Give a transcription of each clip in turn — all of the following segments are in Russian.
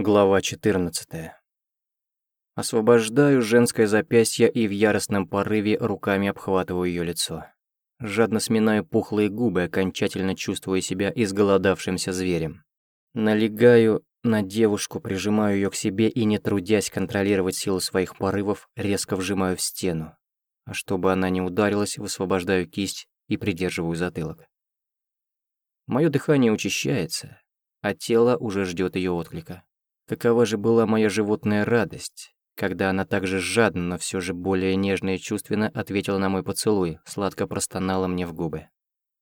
Глава 14. Освобождаю женское запястье и в яростном порыве руками обхватываю ее лицо. Жадно сминаю пухлые губы, окончательно чувствуя себя изголодавшимся зверем. Налегаю на девушку, прижимаю ее к себе и, не трудясь контролировать силу своих порывов, резко вжимаю в стену. А чтобы она не ударилась, высвобождаю кисть и придерживаю затылок. Мое дыхание учащается, а тело уже ждет ее отклика. Какова же была моя животная радость, когда она так же жадно, но все же более нежно и чувственно ответила на мой поцелуй, сладко простонала мне в губы.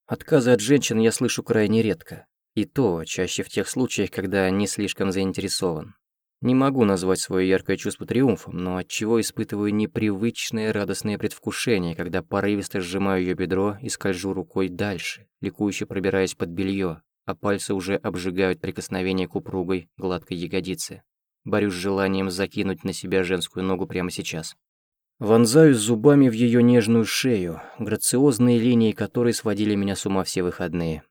Отказы от женщин я слышу крайне редко. И то, чаще в тех случаях, когда не слишком заинтересован. Не могу назвать свое яркое чувство триумфом, но от чего испытываю непривычное радостное предвкушение, когда порывисто сжимаю ее бедро и скольжу рукой дальше, ликующе пробираясь под белье, а пальцы уже обжигают прикосновение к упругой, гладкой ягодице. Борюсь с желанием закинуть на себя женскую ногу прямо сейчас. Вонзаюсь зубами в ее нежную шею, грациозные линии которой сводили меня с ума все выходные.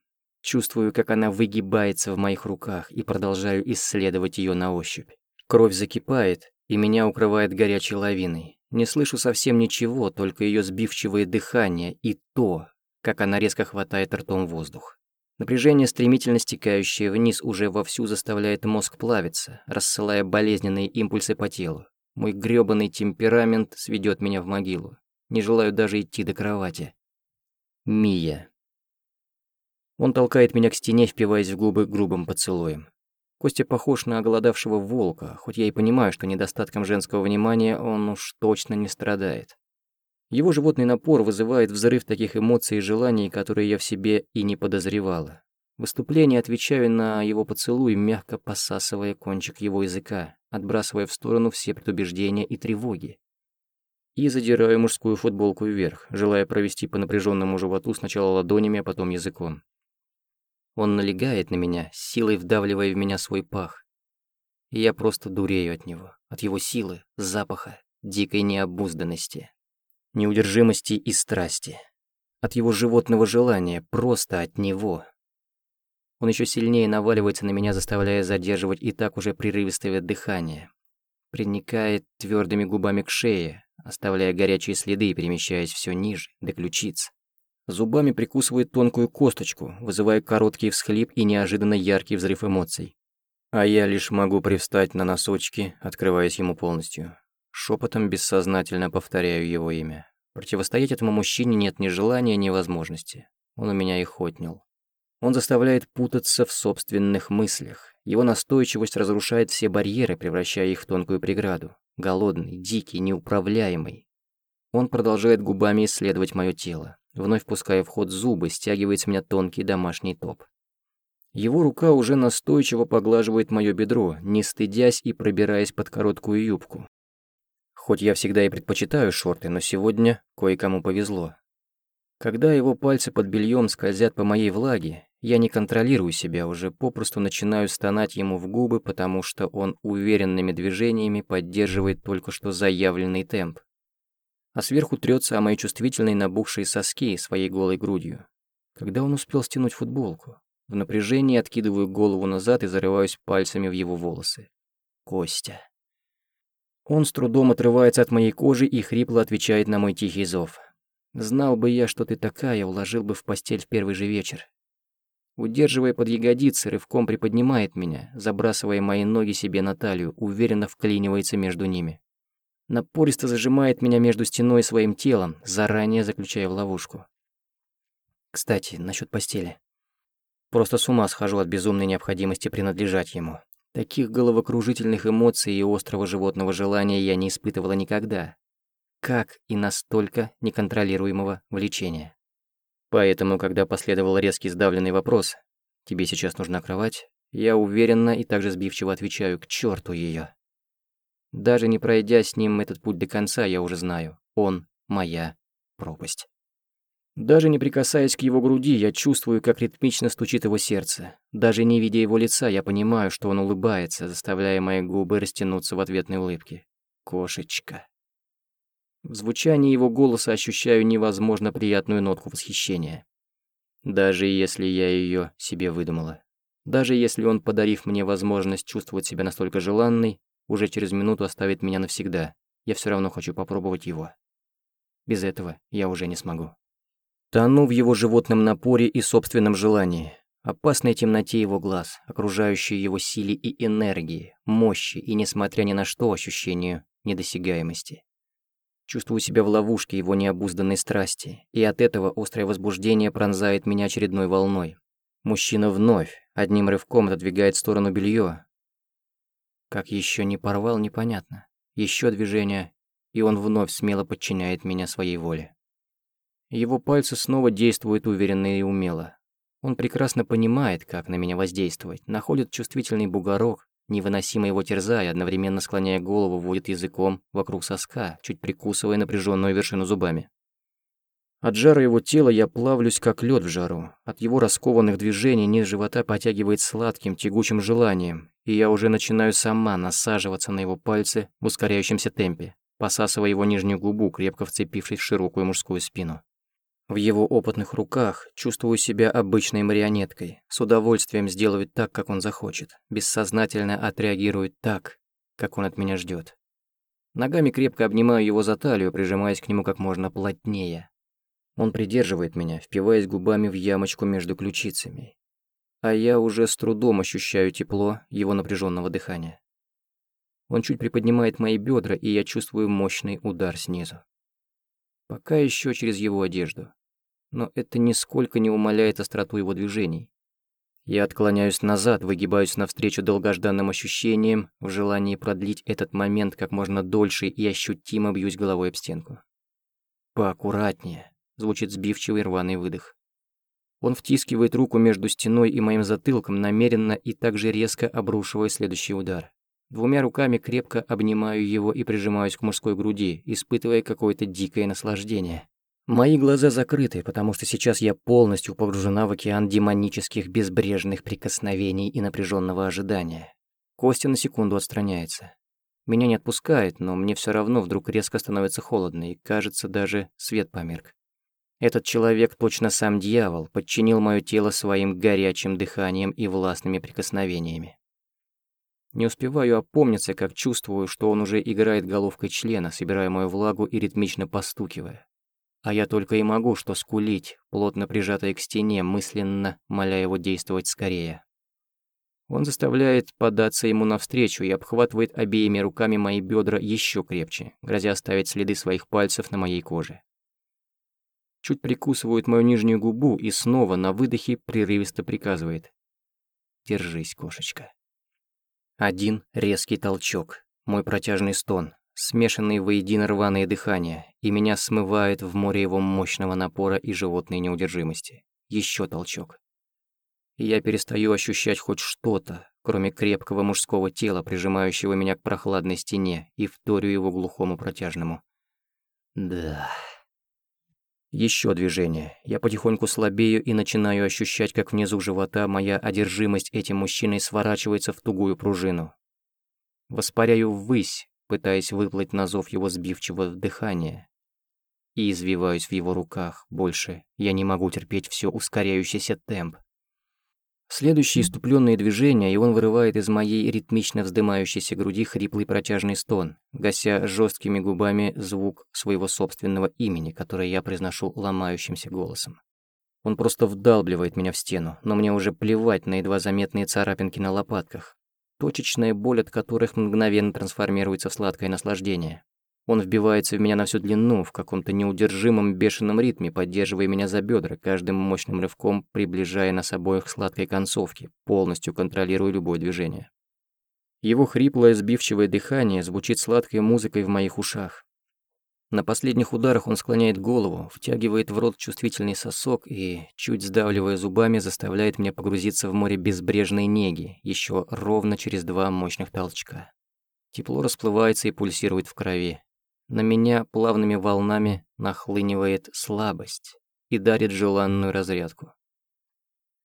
Чувствую, как она выгибается в моих руках и продолжаю исследовать ее на ощупь. Кровь закипает, и меня укрывает горячей лавиной. Не слышу совсем ничего, только ее сбивчивое дыхание и то, как она резко хватает ртом воздух. Напряжение, стремительно стекающее вниз, уже вовсю заставляет мозг плавиться, рассылая болезненные импульсы по телу. Мой грёбаный темперамент сведет меня в могилу. Не желаю даже идти до кровати. Мия. Он толкает меня к стене, впиваясь в губы грубым поцелуем. Костя похож на оголодавшего волка, хоть я и понимаю, что недостатком женского внимания он уж точно не страдает. Его животный напор вызывает взрыв таких эмоций и желаний, которые я в себе и не подозревала. В выступлении отвечаю на его поцелуй, мягко посасывая кончик его языка, отбрасывая в сторону все предубеждения и тревоги. И задираю мужскую футболку вверх, желая провести по напряженному животу сначала ладонями, а потом языком. Он налегает на меня, силой вдавливая в меня свой пах. И я просто дурею от него, от его силы, запаха, дикой необузданности неудержимости и страсти. От его животного желания, просто от него. Он еще сильнее наваливается на меня, заставляя задерживать и так уже прерывистое дыхание. Приникает твердыми губами к шее, оставляя горячие следы и перемещаясь все ниже, до ключиц. Зубами прикусывает тонкую косточку, вызывая короткий всхлип и неожиданно яркий взрыв эмоций. А я лишь могу привстать на носочки, открываясь ему полностью. Шепотом бессознательно повторяю его имя. Противостоять этому мужчине нет ни желания, ни возможности. Он у меня их отнял. Он заставляет путаться в собственных мыслях. Его настойчивость разрушает все барьеры, превращая их в тонкую преграду. Голодный, дикий, неуправляемый. Он продолжает губами исследовать мое тело, вновь пуская в ход зубы, стягивает с меня тонкий домашний топ. Его рука уже настойчиво поглаживает мое бедро, не стыдясь и пробираясь под короткую юбку. Хоть я всегда и предпочитаю шорты, но сегодня кое-кому повезло. Когда его пальцы под бельем скользят по моей влаге, я не контролирую себя, уже попросту начинаю стонать ему в губы, потому что он уверенными движениями поддерживает только что заявленный темп. А сверху трется о мои чувствительные набухшие соски своей голой грудью. Когда он успел стянуть футболку? В напряжении откидываю голову назад и зарываюсь пальцами в его волосы. Костя. Он с трудом отрывается от моей кожи и хрипло отвечает на мой тихий зов. «Знал бы я, что ты такая, уложил бы в постель в первый же вечер». Удерживая под ягодицы, рывком приподнимает меня, забрасывая мои ноги себе на талию, уверенно вклинивается между ними. Напористо зажимает меня между стеной и своим телом, заранее заключая в ловушку. Кстати, насчет постели. Просто с ума схожу от безумной необходимости принадлежать ему. Таких головокружительных эмоций и острого животного желания я не испытывала никогда. Как и настолько неконтролируемого влечения. Поэтому, когда последовал резкий сдавленный вопрос «Тебе сейчас нужна кровать?», я уверенно и также сбивчиво отвечаю «К черту ее. Даже не пройдя с ним этот путь до конца, я уже знаю, он моя пропасть. Даже не прикасаясь к его груди, я чувствую, как ритмично стучит его сердце. Даже не видя его лица, я понимаю, что он улыбается, заставляя мои губы растянуться в ответной улыбке. Кошечка. В звучании его голоса ощущаю невозможно приятную нотку восхищения. Даже если я ее себе выдумала. Даже если он, подарив мне возможность чувствовать себя настолько желанной, уже через минуту оставит меня навсегда, я все равно хочу попробовать его. Без этого я уже не смогу. Тону в его животном напоре и собственном желании, опасной темноте его глаз, окружающей его силе и энергии, мощи и, несмотря ни на что, ощущению недосягаемости. Чувствую себя в ловушке его необузданной страсти, и от этого острое возбуждение пронзает меня очередной волной. Мужчина вновь одним рывком отодвигает в сторону белье. Как еще не порвал, непонятно. Еще движение, и он вновь смело подчиняет меня своей воле. Его пальцы снова действуют уверенно и умело. Он прекрасно понимает, как на меня воздействовать, находит чувствительный бугорок, невыносимо его терзая, одновременно склоняя голову, водит языком вокруг соска, чуть прикусывая напряженную вершину зубами. От жара его тела я плавлюсь, как лед в жару. От его раскованных движений низ живота потягивает сладким, тягучим желанием, и я уже начинаю сама насаживаться на его пальцы в ускоряющемся темпе, посасывая его нижнюю губу, крепко вцепившись в широкую мужскую спину. В его опытных руках чувствую себя обычной марионеткой, с удовольствием сделает так, как он захочет, бессознательно отреагирует так, как он от меня ждет. Ногами крепко обнимаю его за талию, прижимаясь к нему как можно плотнее. Он придерживает меня, впиваясь губами в ямочку между ключицами. А я уже с трудом ощущаю тепло его напряженного дыхания. Он чуть приподнимает мои бедра, и я чувствую мощный удар снизу. Пока еще через его одежду. Но это нисколько не умаляет остроту его движений. Я отклоняюсь назад, выгибаюсь навстречу долгожданным ощущениям, в желании продлить этот момент как можно дольше и ощутимо бьюсь головой об стенку. Поаккуратнее, звучит сбивчивый рваный выдох. Он втискивает руку между стеной и моим затылком, намеренно и также резко обрушивая следующий удар. Двумя руками крепко обнимаю его и прижимаюсь к мужской груди, испытывая какое-то дикое наслаждение. Мои глаза закрыты, потому что сейчас я полностью погружена в океан демонических безбрежных прикосновений и напряженного ожидания. Костя на секунду отстраняется. Меня не отпускает, но мне все равно вдруг резко становится холодно, и, кажется, даже свет померк. Этот человек, точно сам дьявол, подчинил мое тело своим горячим дыханием и властными прикосновениями. Не успеваю опомниться, как чувствую, что он уже играет головкой члена, собирая мою влагу и ритмично постукивая. А я только и могу что скулить, плотно прижатая к стене, мысленно моля его действовать скорее. Он заставляет податься ему навстречу и обхватывает обеими руками мои бедра еще крепче, грозя оставить следы своих пальцев на моей коже. Чуть прикусывает мою нижнюю губу и снова на выдохе прерывисто приказывает. «Держись, кошечка». Один резкий толчок, мой протяжный стон, смешанные воедино рваные дыхания, и меня смывает в море его мощного напора и животной неудержимости. Еще толчок. И я перестаю ощущать хоть что-то, кроме крепкого мужского тела, прижимающего меня к прохладной стене, и вторю его глухому протяжному. Да. Еще движение. Я потихоньку слабею и начинаю ощущать, как внизу живота моя одержимость этим мужчиной сворачивается в тугую пружину. Воспаряю ввысь, пытаясь выплыть на зов его сбивчивого дыхания. И извиваюсь в его руках. Больше я не могу терпеть все ускоряющийся темп. Следующие иступленные движения, и он вырывает из моей ритмично вздымающейся груди хриплый протяжный стон, гася жесткими губами звук своего собственного имени, которое я произношу ломающимся голосом. Он просто вдалбливает меня в стену, но мне уже плевать на едва заметные царапинки на лопатках, точечная боль от которых мгновенно трансформируется в сладкое наслаждение. Он вбивается в меня на всю длину, в каком-то неудержимом бешеном ритме, поддерживая меня за бедра, каждым мощным рывком приближая нас обоих к сладкой концовке, полностью контролируя любое движение. Его хриплое сбивчивое дыхание звучит сладкой музыкой в моих ушах. На последних ударах он склоняет голову, втягивает в рот чувствительный сосок и, чуть сдавливая зубами, заставляет меня погрузиться в море безбрежной неги, еще ровно через два мощных толчка. Тепло расплывается и пульсирует в крови. На меня плавными волнами нахлынивает слабость и дарит желанную разрядку.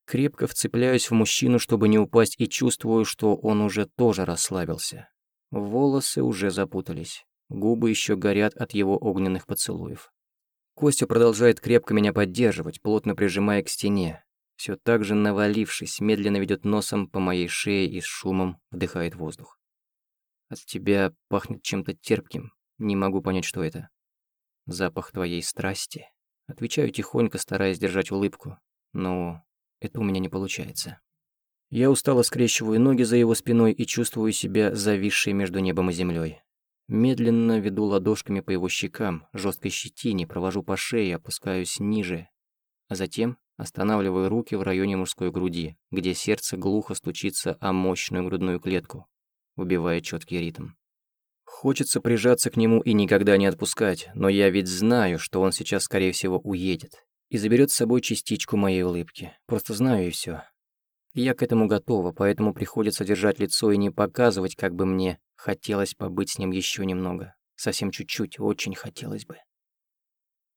Крепко вцепляюсь в мужчину, чтобы не упасть, и чувствую, что он уже тоже расслабился. Волосы уже запутались, губы еще горят от его огненных поцелуев. Костя продолжает крепко меня поддерживать, плотно прижимая к стене. все так же навалившись, медленно ведет носом по моей шее и с шумом вдыхает воздух. От тебя пахнет чем-то терпким, не могу понять, что это. Запах твоей страсти. Отвечаю тихонько, стараясь держать улыбку, но это у меня не получается. Я устало скрещиваю ноги за его спиной и чувствую себя зависшей между небом и землей. Медленно веду ладошками по его щекам, жесткой щетине, провожу по шее, опускаюсь ниже. А затем останавливаю руки в районе мужской груди, где сердце глухо стучится о мощную грудную клетку, убивая четкий ритм. Хочется прижаться к нему и никогда не отпускать, но я ведь знаю, что он сейчас, скорее всего, уедет и заберет с собой частичку моей улыбки. Просто знаю и все. Я к этому готова, поэтому приходится держать лицо и не показывать, как бы мне хотелось побыть с ним еще немного. Совсем чуть-чуть, очень хотелось бы.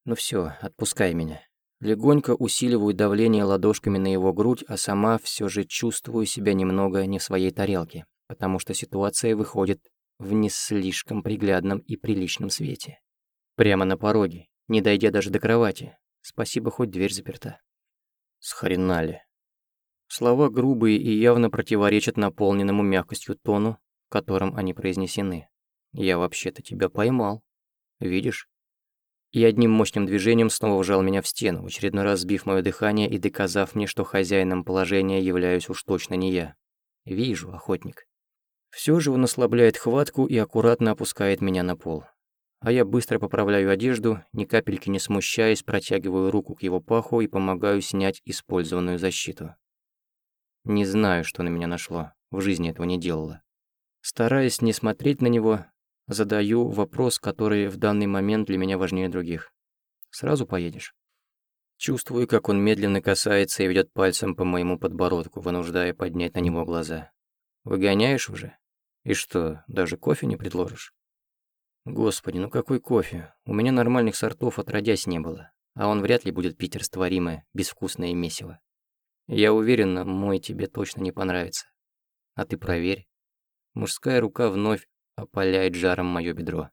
Ну все, отпускай меня. Легонько усиливаю давление ладошками на его грудь, а сама все же чувствую себя немного не в своей тарелке, потому что ситуация выходит в не слишком приглядном и приличном свете. Прямо на пороге, не дойдя даже до кровати. Спасибо, хоть дверь заперта. Схренали. Слова грубые и явно противоречат наполненному мягкостью тону, которым они произнесены. «Я вообще-то тебя поймал. Видишь?» И одним мощным движением снова вжал меня в стену, в очередной раз сбив мое дыхание и доказав мне, что хозяином положения являюсь уж точно не я. «Вижу, охотник». Все же он ослабляет хватку и аккуратно опускает меня на пол. А я быстро поправляю одежду, ни капельки не смущаясь, протягиваю руку к его паху и помогаю снять использованную защиту. Не знаю, что на меня нашло. В жизни этого не делала. Стараясь не смотреть на него, задаю вопрос, который в данный момент для меня важнее других. «Сразу поедешь?» Чувствую, как он медленно касается и ведет пальцем по моему подбородку, вынуждая поднять на него глаза. «Выгоняешь уже? И что, даже кофе не предложишь?» «Господи, ну какой кофе? У меня нормальных сортов отродясь не было, а он вряд ли будет пить растворимое, безвкусное месиво. Я уверена, мой тебе точно не понравится. А ты проверь. Мужская рука вновь опаляет жаром моё бедро.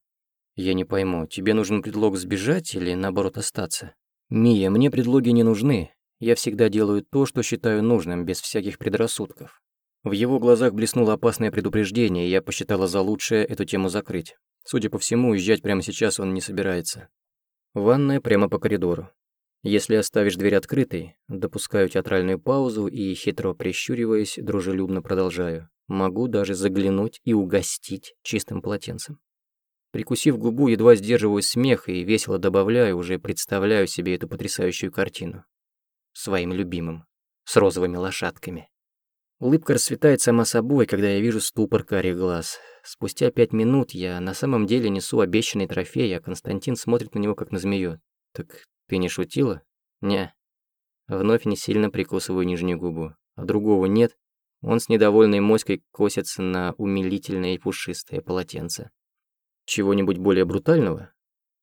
Я не пойму, тебе нужен предлог сбежать или наоборот остаться? Мия, мне предлоги не нужны. Я всегда делаю то, что считаю нужным, без всяких предрассудков. В его глазах блеснуло опасное предупреждение, и я посчитала за лучшее эту тему закрыть. Судя по всему, уезжать прямо сейчас он не собирается. Ванная прямо по коридору. Если оставишь дверь открытой, допускаю театральную паузу и, хитро прищуриваясь, дружелюбно продолжаю. Могу даже заглянуть и угостить чистым полотенцем. Прикусив губу, едва сдерживаю смех и весело добавляю, уже представляю себе эту потрясающую картину. Своим любимым. С розовыми лошадками. Улыбка расцветает сама собой, когда я вижу ступор карих глаз. Спустя пять минут я на самом деле несу обещанный трофей, а Константин смотрит на него как на змею. Так ты не шутила? Не. Вновь не сильно прикусываю нижнюю губу. А другого нет. Он с недовольной моськой косится на умилительное и пушистое полотенце. Чего-нибудь более брутального?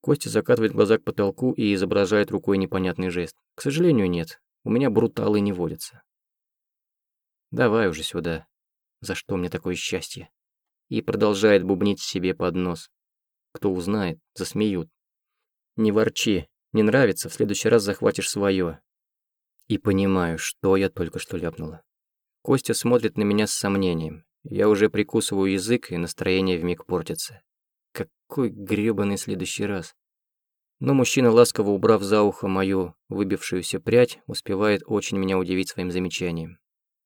Костя закатывает глаза к потолку и изображает рукой непонятный жест. К сожалению, нет. У меня бруталы не водятся. Давай уже сюда. За что мне такое счастье? И продолжает бубнить себе под нос. Кто узнает, засмеют. Не ворчи, не нравится, в следующий раз захватишь свое. И понимаю, что я только что ляпнула. Костя смотрит на меня с сомнением. Я уже прикусываю язык, и настроение вмиг портится. Какой грёбаный следующий раз. Но мужчина, ласково убрав за ухо мою выбившуюся прядь, успевает очень меня удивить своим замечанием.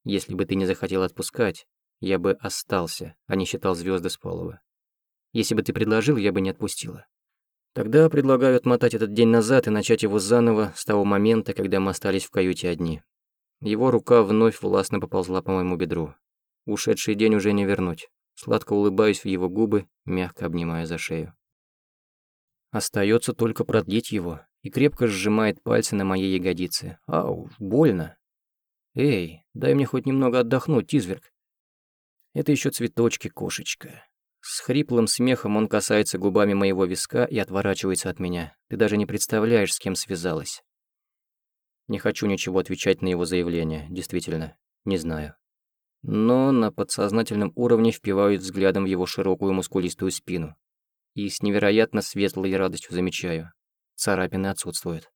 Если бы ты не захотел отпускать, я бы остался, а не считал звезды с полова. Если бы ты предложил, я бы не отпустила. Тогда предлагаю отмотать этот день назад и начать его заново с того момента, когда мы остались в каюте одни. Его рука вновь властно поползла по моему бедру. Ушедший день уже не вернуть. Сладко улыбаюсь в его губы, мягко обнимая за шею. Остается только продлить его, и крепко сжимает пальцы на моей ягодице. Ау, больно. Эй, дай мне хоть немного отдохнуть, изверг. Это еще цветочки, кошечка. С хриплым смехом он касается губами моего виска и отворачивается от меня. Ты даже не представляешь, с кем связалась. Не хочу ничего отвечать на его заявление, действительно, не знаю. Но на подсознательном уровне впиваюсь взглядом в его широкую мускулистую спину. И с невероятно светлой радостью замечаю. Царапины отсутствуют.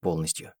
Полностью.